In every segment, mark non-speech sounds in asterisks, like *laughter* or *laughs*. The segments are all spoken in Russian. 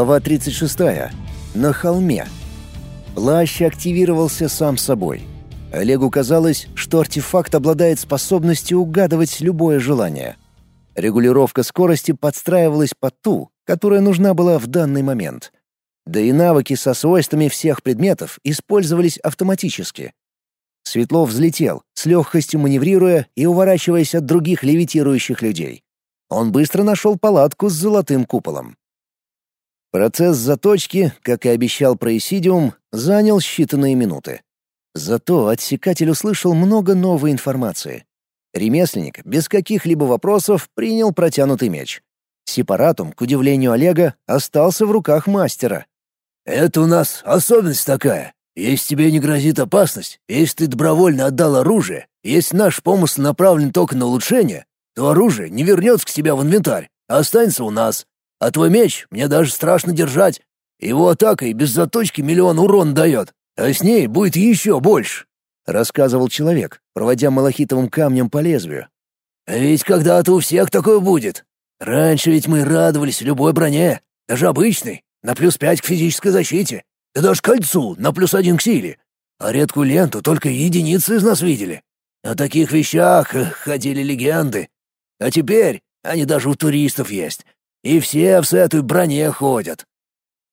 Глава 36. На холме. Плащ активировался сам собой. Олегу казалось, что артефакт обладает способностью угадывать любое желание. Регулировка скорости подстраивалась под ту, которая нужна была в данный момент. Да и навыки со свойствами всех предметов использовались автоматически. Светлов взлетел, с легкостью маневрируя и уворачиваясь от других левитирующих людей. Он быстро нашел палатку с золотым куполом. Процесс заточки, как и обещал Происидиум, занял считанные минуты. Зато отсекатель услышал много новой информации. Ремесленник без каких-либо вопросов принял протянутый меч. Сепаратум, к удивлению Олега, остался в руках мастера. «Это у нас особенность такая. Если тебе не грозит опасность, если ты добровольно отдал оружие, если наш помысл направлен только на улучшение, то оружие не вернется к тебе в инвентарь, а останется у нас. А твой меч мне даже страшно держать. Его атакой без заточки миллион урон дает, а с ней будет еще больше», — рассказывал человек, проводя малахитовым камнем по лезвию. «А ведь когда-то у всех такое будет. Раньше ведь мы радовались любой броне, даже обычной, на плюс пять к физической защите, и даже кольцу на плюс один к силе. А редкую ленту только единицы из нас видели. О таких вещах ходили легенды. А теперь они даже у туристов есть, и все в этой броне ходят.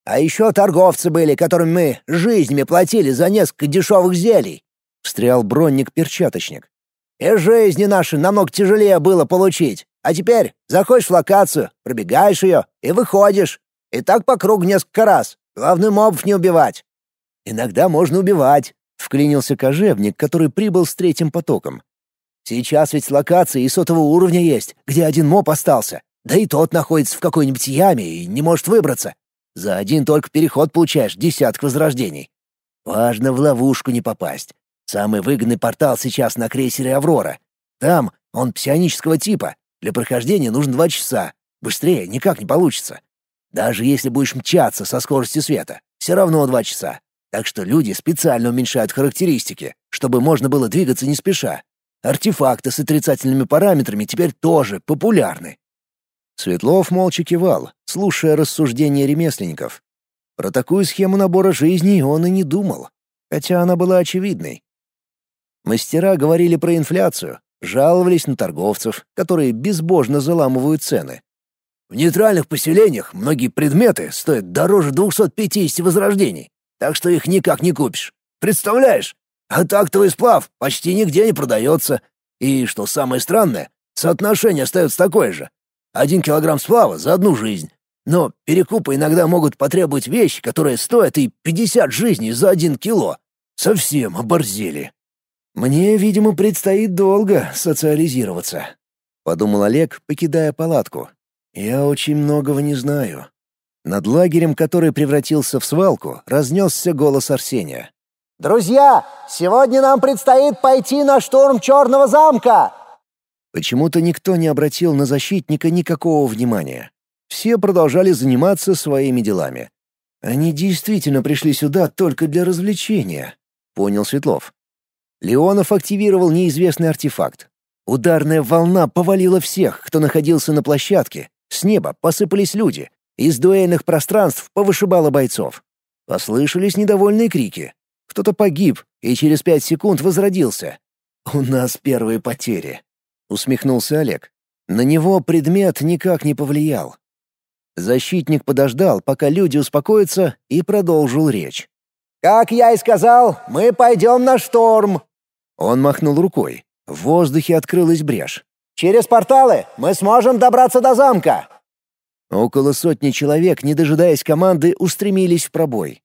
А еще торговцы были, которым мы жизнями платили за несколько дешевых зелий. Встрял бронник-перчаточник. И жизни наши намного тяжелее было получить. А теперь заходишь в локацию, пробегаешь ее и выходишь. И так по кругу несколько раз. Главное, мобов не убивать. Иногда можно убивать, — вклинился кожевник, который прибыл с третьим потоком. Сейчас ведь локации и сотого уровня есть, где один моб остался. Да и тот находится в какой-нибудь яме и не может выбраться. За один только переход получаешь десяток возрождений. Важно в ловушку не попасть. Самый выгодный портал сейчас на крейсере «Аврора». Там он псионического типа. Для прохождения нужно два часа. Быстрее никак не получится. Даже если будешь мчаться со скоростью света, все равно два часа. Так что люди специально уменьшают характеристики, чтобы можно было двигаться не спеша. Артефакты с отрицательными параметрами теперь тоже популярны. Светлов молча кивал, слушая рассуждения ремесленников. Про такую схему набора жизни он и не думал, хотя она была очевидной. Мастера говорили про инфляцию, жаловались на торговцев, которые безбожно заламывают цены. В нейтральных поселениях многие предметы стоят дороже 250 возрождений, так что их никак не купишь. Представляешь? А тактовый сплав почти нигде не продается. И, что самое странное, соотношение остается такое же. Один килограмм сплава за одну жизнь. Но перекупы иногда могут потребовать вещи, которые стоят и 50 жизней за один кило. Совсем оборзели. Мне, видимо, предстоит долго социализироваться, подумал Олег, покидая палатку. Я очень многого не знаю. Над лагерем, который превратился в свалку, разнесся голос Арсения. «Друзья, сегодня нам предстоит пойти на штурм Черного замка!» Почему-то никто не обратил на защитника никакого внимания. Все продолжали заниматься своими делами. Они действительно пришли сюда только для развлечения, понял Светлов. Леонов активировал неизвестный артефакт. Ударная волна повалила всех, кто находился на площадке. С неба посыпались люди. Из дуэльных пространств повышибало бойцов. Послышались недовольные крики. Кто-то погиб и через пять секунд возродился. «У нас первые потери», — усмехнулся Олег. На него предмет никак не повлиял. Защитник подождал, пока люди успокоятся, и продолжил речь. «Как я и сказал, мы пойдем на шторм!» Он махнул рукой. В воздухе открылась брешь. «Через порталы мы сможем добраться до замка!» Около сотни человек, не дожидаясь команды, устремились в пробой.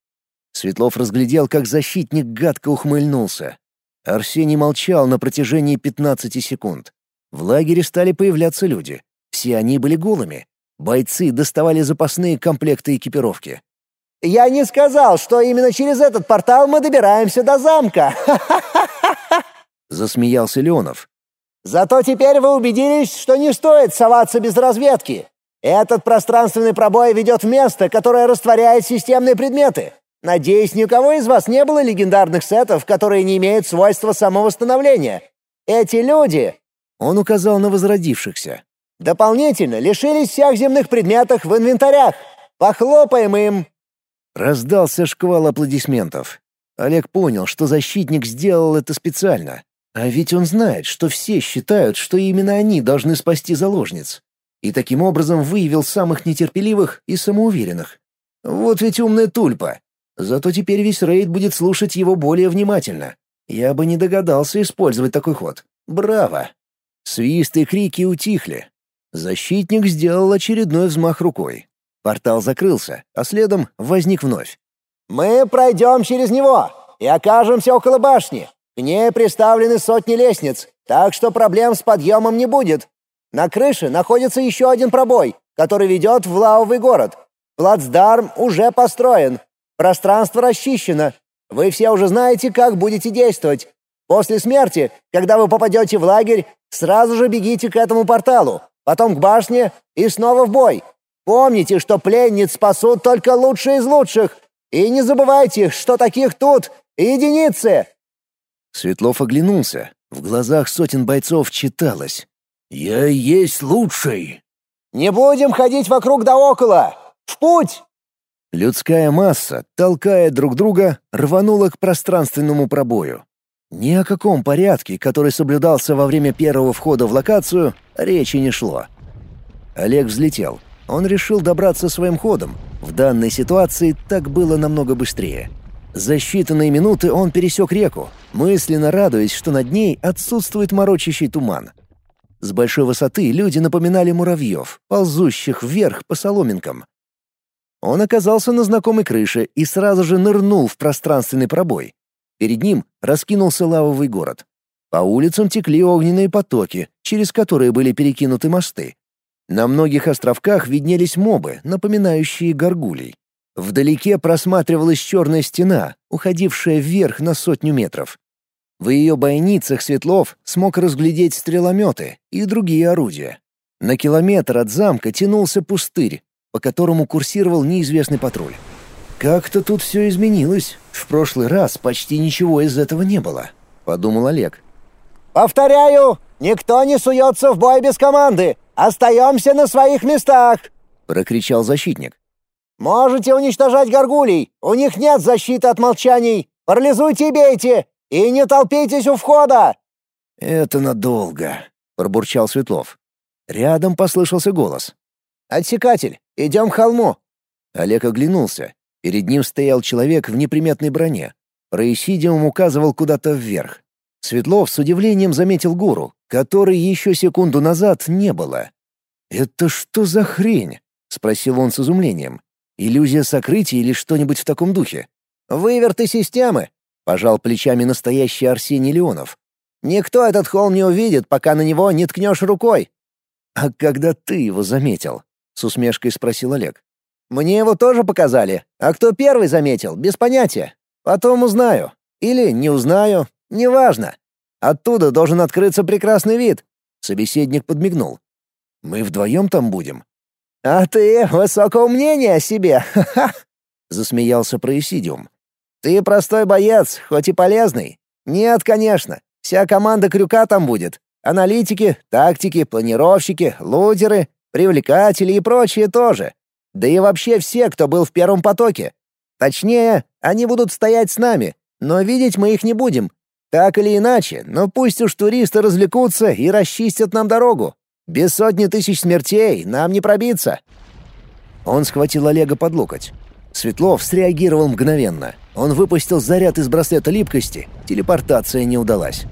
Светлов разглядел, как защитник гадко ухмыльнулся. Арсений молчал на протяжении 15 секунд. В лагере стали появляться люди. Все они были голыми. Бойцы доставали запасные комплекты экипировки. «Я не сказал, что именно через этот портал мы добираемся до замка!» *laughs* Засмеялся Леонов. «Зато теперь вы убедились, что не стоит соваться без разведки. Этот пространственный пробой ведет в место, которое растворяет системные предметы. Надеюсь, ни у кого из вас не было легендарных сетов, которые не имеют свойства самовосстановления. Эти люди он указал на возродившихся. «Дополнительно лишились всех земных предметов в инвентарях. Похлопаем им!» Раздался шквал аплодисментов. Олег понял, что защитник сделал это специально. А ведь он знает, что все считают, что именно они должны спасти заложниц. И таким образом выявил самых нетерпеливых и самоуверенных. Вот ведь умная тульпа. Зато теперь весь рейд будет слушать его более внимательно. Я бы не догадался использовать такой ход. Браво! Свист и крики утихли. Защитник сделал очередной взмах рукой. Портал закрылся, а следом возник вновь. «Мы пройдем через него и окажемся около башни. К ней приставлены сотни лестниц, так что проблем с подъемом не будет. На крыше находится еще один пробой, который ведет в лавовый город. Плацдарм уже построен, пространство расчищено. Вы все уже знаете, как будете действовать. После смерти, когда вы попадете в лагерь, сразу же бегите к этому порталу, потом к башне и снова в бой. Помните, что пленниц спасут только лучшие из лучших. И не забывайте, что таких тут единицы. Светлов оглянулся. В глазах сотен бойцов читалось. «Я есть лучший!» «Не будем ходить вокруг да около! В путь!» Людская масса, толкая друг друга, рванула к пространственному пробою. Ни о каком порядке, который соблюдался во время первого входа в локацию, речи не шло. Олег взлетел. Он решил добраться своим ходом. В данной ситуации так было намного быстрее. За считанные минуты он пересек реку, мысленно радуясь, что над ней отсутствует морочащий туман. С большой высоты люди напоминали муравьев, ползущих вверх по соломинкам. Он оказался на знакомой крыше и сразу же нырнул в пространственный пробой. Перед ним раскинулся лавовый город. По улицам текли огненные потоки, через которые были перекинуты мосты. На многих островках виднелись мобы, напоминающие горгулей. Вдалеке просматривалась черная стена, уходившая вверх на сотню метров. В ее бойницах Светлов смог разглядеть стрелометы и другие орудия. На километр от замка тянулся пустырь, по которому курсировал неизвестный патруль. «Как-то тут все изменилось. В прошлый раз почти ничего из этого не было», — подумал Олег. «Повторяю, никто не суется в бой без команды! Остаемся на своих местах!» — прокричал защитник. Можете уничтожать горгулей, у них нет защиты от молчаний. Парализуйте и бейте, и не толпитесь у входа!» «Это надолго», — пробурчал Светлов. Рядом послышался голос. «Отсекатель, идем к холму!» Олег оглянулся. Перед ним стоял человек в неприметной броне. Происидиум указывал куда-то вверх. Светлов с удивлением заметил гору, которой еще секунду назад не было. «Это что за хрень?» — спросил он с изумлением. Иллюзия сокрытия или что-нибудь в таком духе? Выверты системы, пожал плечами настоящий Арсений Леонов. Никто этот холм не увидит, пока на него не ткнешь рукой. А когда ты его заметил? с усмешкой спросил Олег. Мне его тоже показали, а кто первый заметил, без понятия. Потом узнаю. Или не узнаю, неважно. Оттуда должен открыться прекрасный вид. Собеседник подмигнул. Мы вдвоем там будем. «А ты высокого мнения о себе, ха-ха!» — засмеялся Происидиум. «Ты простой боец, хоть и полезный. Нет, конечно, вся команда Крюка там будет. Аналитики, тактики, планировщики, лудеры, привлекатели и прочие тоже. Да и вообще все, кто был в первом потоке. Точнее, они будут стоять с нами, но видеть мы их не будем. Так или иначе, но пусть уж туристы развлекутся и расчистят нам дорогу. Без сотни тысяч смертей нам не пробиться!» Он схватил Олега под локоть. Светлов среагировал мгновенно. Он выпустил заряд из браслета липкости. Телепортация не удалась.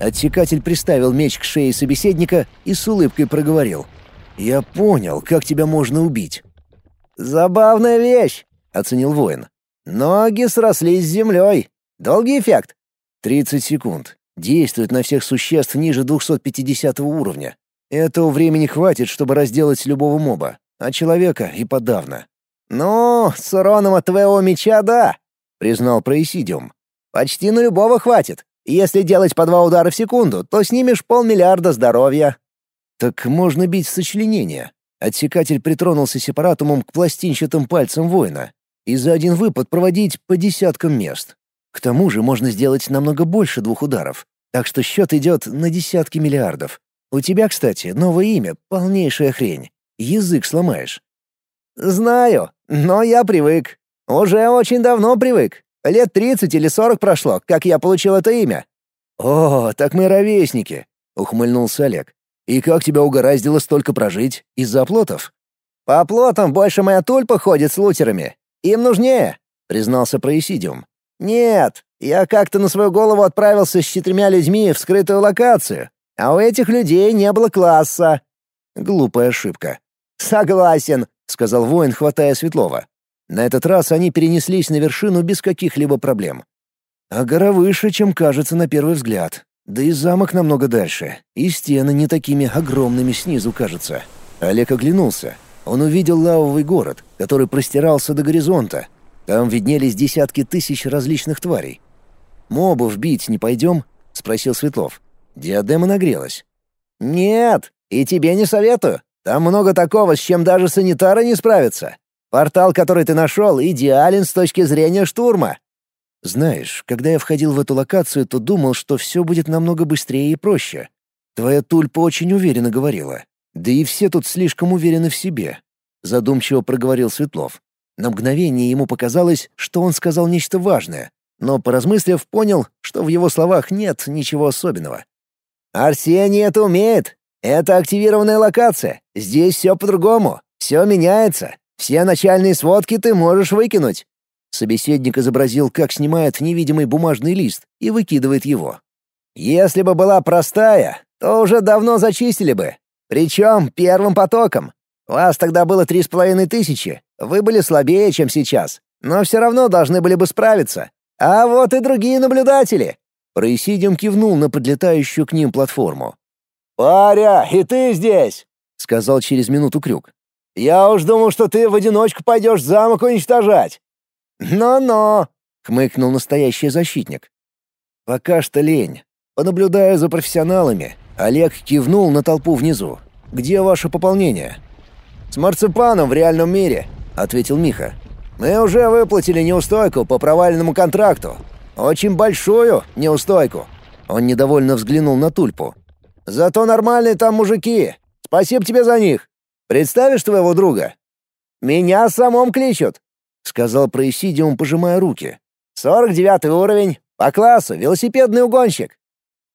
Отсекатель приставил меч к шее собеседника и с улыбкой проговорил. «Я понял, как тебя можно убить». «Забавная вещь», — оценил воин. «Ноги срослись с землей. Долгий эффект?» «30 секунд. Действует на всех существ ниже 250 уровня. Этого времени хватит, чтобы разделать любого моба, а человека и подавно. «Ну, с уроном от твоего меча, да», — признал Происидиум. «Почти на любого хватит. Если делать по два удара в секунду, то снимешь полмиллиарда здоровья». «Так можно бить сочленение». Отсекатель притронулся сепаратумом к пластинчатым пальцам воина и за один выпад проводить по десяткам мест. К тому же можно сделать намного больше двух ударов, так что счет идет на десятки миллиардов. У тебя, кстати, новое имя, полнейшая хрень. Язык сломаешь. «Знаю, но я привык. Уже очень давно привык. Лет тридцать или сорок прошло, как я получил это имя». «О, так мы ровесники», — ухмыльнулся Олег. «И как тебя угораздило столько прожить? Из-за оплотов?» «По оплотам больше моя тульпа ходит с лутерами. Им нужнее», — признался Происидиум. «Нет, я как-то на свою голову отправился с четырьмя людьми в скрытую локацию, а у этих людей не было класса». Глупая ошибка. «Согласен», — сказал воин, хватая Светлова. На этот раз они перенеслись на вершину без каких-либо проблем. А гора выше, чем кажется на первый взгляд. Да и замок намного дальше, и стены не такими огромными снизу кажутся. Олег оглянулся. Он увидел лавовый город, который простирался до горизонта. Там виднелись десятки тысяч различных тварей. «Мобов бить не пойдем?» — спросил Светлов. Диадема нагрелась. «Нет, и тебе не советую. Там много такого, с чем даже санитары не справятся. Портал, который ты нашел, идеален с точки зрения штурма. Знаешь, когда я входил в эту локацию, то думал, что все будет намного быстрее и проще. Твоя тульпа очень уверенно говорила. Да и все тут слишком уверены в себе. Задумчиво проговорил Светлов. На мгновение ему показалось, что он сказал нечто важное, но, поразмыслив, понял, что в его словах нет ничего особенного. «Арсений это умеет. Это активированная локация. Здесь все по-другому. Все меняется. Все начальные сводки ты можешь выкинуть». Собеседник изобразил, как снимает невидимый бумажный лист и выкидывает его. «Если бы была простая, то уже давно зачистили бы. Причем первым потоком. Вас тогда было три с половиной тысячи. Вы были слабее, чем сейчас. Но все равно должны были бы справиться. А вот и другие наблюдатели». Происидиум кивнул на подлетающую к ним платформу. «Паря, и ты здесь!» — сказал через минуту Крюк. «Я уж думал, что ты в одиночку пойдешь замок уничтожать». «Но-но!» — хмыкнул настоящий защитник. «Пока что лень. Понаблюдая за профессионалами, Олег кивнул на толпу внизу. «Где ваше пополнение?» «С марципаном в реальном мире», — ответил Миха. «Мы уже выплатили неустойку по проваленному контракту. Очень большую неустойку». Он недовольно взглянул на Тульпу. Зато нормальные там мужики. Спасибо тебе за них. Представишь твоего друга? Меня самом кличут, сказал Происидиум, пожимая руки. Сорок девятый уровень, по классу велосипедный угонщик.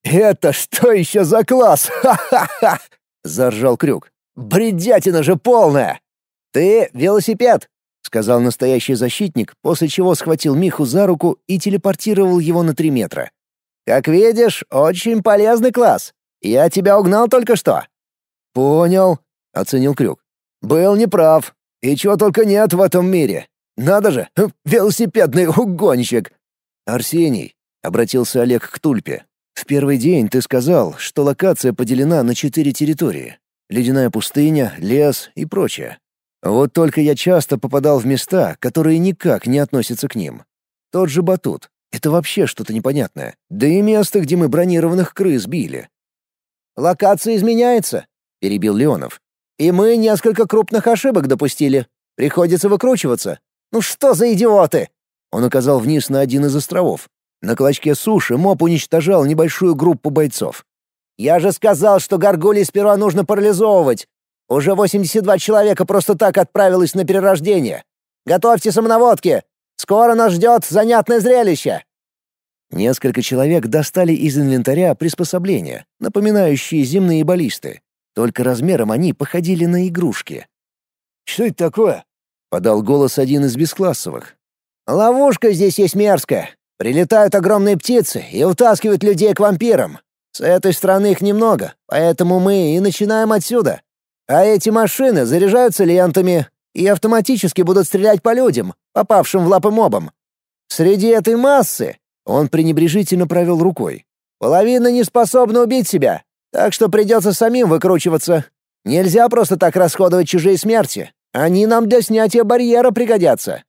Это что еще за класс? Ха-ха-ха! заржал Крюк. Бредятина же полная. Ты велосипед, сказал настоящий защитник, после чего схватил Миху за руку и телепортировал его на три метра. Как видишь, очень полезный класс. Я тебя угнал только что». «Понял», — оценил Крюк. «Был неправ. И чего только нет в этом мире. Надо же, велосипедный угонщик». «Арсений», — обратился Олег к Тульпе. «В первый день ты сказал, что локация поделена на четыре территории. Ледяная пустыня, лес и прочее. Вот только я часто попадал в места, которые никак не относятся к ним. Тот же батут. Это вообще что-то непонятное. Да и место, где мы бронированных крыс били. Локация изменяется», — перебил Леонов. «И мы несколько крупных ошибок допустили. Приходится выкручиваться. Ну что за идиоты?» Он указал вниз на один из островов. На клочке суши МОП уничтожал небольшую группу бойцов. «Я же сказал, что горгулей сперва нужно парализовывать. Уже 82 человека просто так отправилось на перерождение. Готовьте самонаводки. Скоро нас ждет занятное зрелище». Несколько человек достали из инвентаря приспособления, напоминающие земные баллисты. Только размером они походили на игрушки. «Что это такое?» — подал голос один из бесклассовых. «Ловушка здесь есть мерзкая. Прилетают огромные птицы и утаскивают людей к вампирам. С этой стороны их немного, поэтому мы и начинаем отсюда. А эти машины заряжаются лентами и автоматически будут стрелять по людям, попавшим в лапы мобам. Среди этой массы он пренебрежительно провел рукой. «Половина не способна убить себя, так что придется самим выкручиваться. Нельзя просто так расходовать чужие смерти. Они нам для снятия барьера пригодятся».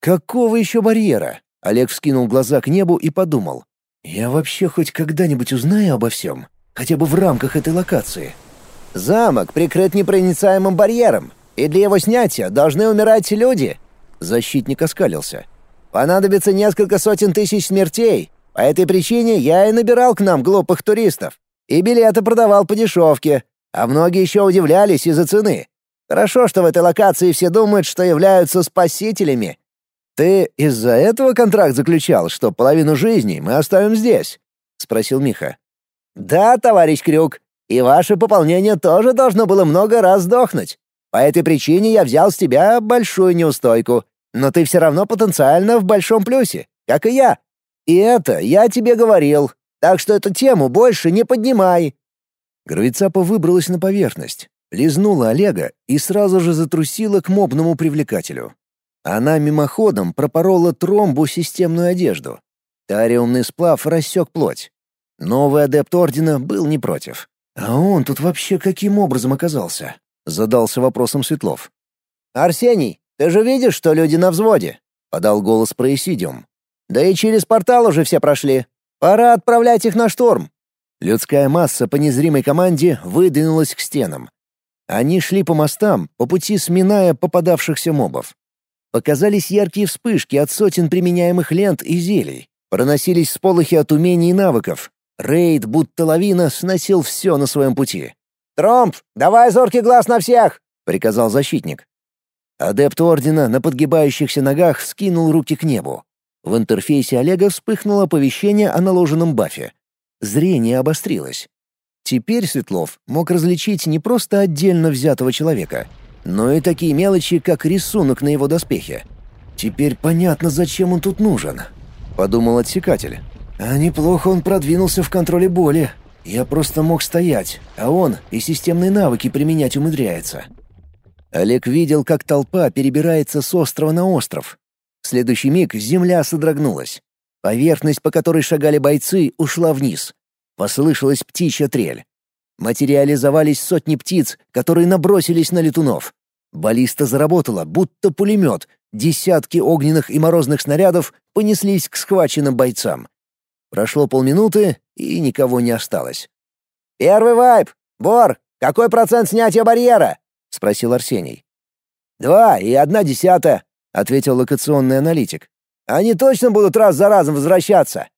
«Какого еще барьера?» Олег вскинул глаза к небу и подумал. «Я вообще хоть когда-нибудь узнаю обо всем? Хотя бы в рамках этой локации?» «Замок прикрыт непроницаемым барьером, и для его снятия должны умирать люди». Защитник оскалился. Понадобится несколько сотен тысяч смертей. По этой причине я и набирал к нам глупых туристов. И билеты продавал по дешевке. А многие еще удивлялись из-за цены. Хорошо, что в этой локации все думают, что являются спасителями. Ты из-за этого контракт заключал, что половину жизни мы оставим здесь? спросил Миха. Да, товарищ Крюк. И ваше пополнение тоже должно было много раз сдохнуть. По этой причине я взял с тебя большую неустойку. Но ты все равно потенциально в большом плюсе, как и я. И это я тебе говорил. Так что эту тему больше не поднимай. Гравицапа выбралась на поверхность, лизнула Олега и сразу же затрусила к мобному привлекателю. Она мимоходом пропорола тромбу системную одежду. Тариумный сплав рассек плоть. Новый адепт Ордена был не против. «А он тут вообще каким образом оказался?» — задался вопросом Светлов. «Арсений, ты же видишь, что люди на взводе?» — подал голос Происидиум. «Да и через портал уже все прошли. Пора отправлять их на штурм». Людская масса по незримой команде выдвинулась к стенам. Они шли по мостам, по пути сминая попадавшихся мобов. Показались яркие вспышки от сотен применяемых лент и зелий. Проносились всполохи от умений и навыков. Рейд, будто лавина, сносил все на своем пути. «Тромп, давай зоркий глаз на всех!» — приказал защитник. Адепт Ордена на подгибающихся ногах скинул руки к небу. В интерфейсе Олега вспыхнуло оповещение о наложенном бафе. Зрение обострилось. Теперь Светлов мог различить не просто отдельно взятого человека — но и такие мелочи, как рисунок на его доспехе. Теперь понятно, зачем он тут нужен, подумал отсекатель. А неплохо он продвинулся в контроле боли. Я просто мог стоять, а он и системные навыки применять умудряется. Олег видел, как толпа перебирается с острова на остров. В следующий миг земля содрогнулась. Поверхность, по которой шагали бойцы, ушла вниз. Послышалась птичья трель. Материализовались сотни птиц, которые набросились на летунов. Баллиста заработала, будто пулемет. Десятки огненных и морозных снарядов понеслись к схваченным бойцам. Прошло полминуты, и никого не осталось. «Первый вайп! Бор, какой процент снятия барьера?» — спросил Арсений. «Два и одна десятая», — ответил локационный аналитик. «Они точно будут раз за разом возвращаться.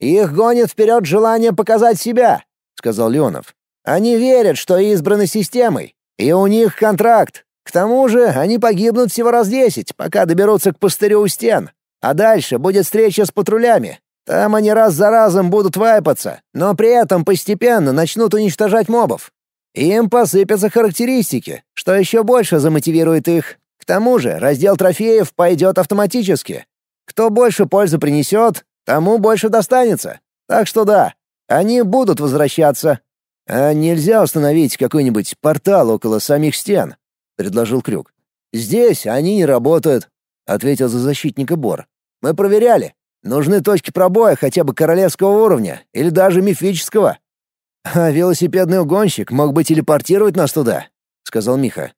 Их гонит вперед желание показать себя», — сказал Леонов. Они верят, что избраны системой, и у них контракт. К тому же они погибнут всего раз десять, пока доберутся к пустырю у стен. А дальше будет встреча с патрулями. Там они раз за разом будут вайпаться, но при этом постепенно начнут уничтожать мобов. Им посыпятся характеристики, что еще больше замотивирует их. К тому же раздел трофеев пойдет автоматически. Кто больше пользы принесет, тому больше достанется. Так что да, они будут возвращаться, «А нельзя установить какой-нибудь портал около самих стен?» — предложил Крюк. «Здесь они не работают», — ответил за защитника Бор. «Мы проверяли. Нужны точки пробоя хотя бы королевского уровня или даже мифического». «А велосипедный угонщик мог бы телепортировать нас туда», — сказал Миха.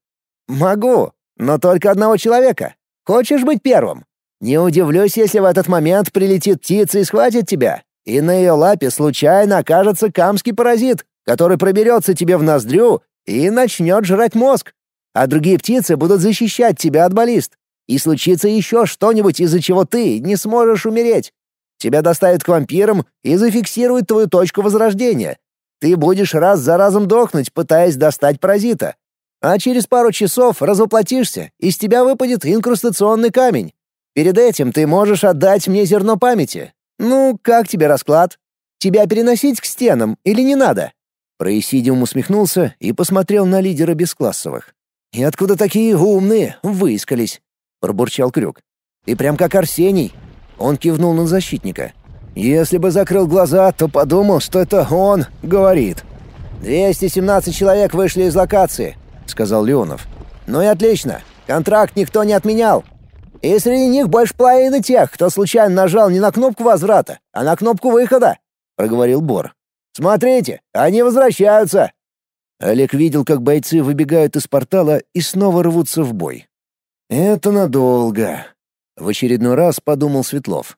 «Могу, но только одного человека. Хочешь быть первым? Не удивлюсь, если в этот момент прилетит птица и схватит тебя, и на ее лапе случайно окажется камский паразит который проберется тебе в ноздрю и начнет жрать мозг. А другие птицы будут защищать тебя от баллист. И случится еще что-нибудь, из-за чего ты не сможешь умереть. Тебя доставят к вампирам и зафиксируют твою точку возрождения. Ты будешь раз за разом дохнуть, пытаясь достать паразита. А через пару часов развоплотишься, из тебя выпадет инкрустационный камень. Перед этим ты можешь отдать мне зерно памяти. Ну, как тебе расклад? Тебя переносить к стенам или не надо? Происидиум усмехнулся и посмотрел на лидера бесклассовых. «И откуда такие умные выискались?» — пробурчал Крюк. «И прям как Арсений!» Он кивнул на защитника. «Если бы закрыл глаза, то подумал, что это он говорит». «217 человек вышли из локации», — сказал Леонов. «Ну и отлично. Контракт никто не отменял. И среди них больше половины тех, кто случайно нажал не на кнопку возврата, а на кнопку выхода», — проговорил Бор. Смотрите, они возвращаются!» Олег видел, как бойцы выбегают из портала и снова рвутся в бой. «Это надолго», — в очередной раз подумал Светлов.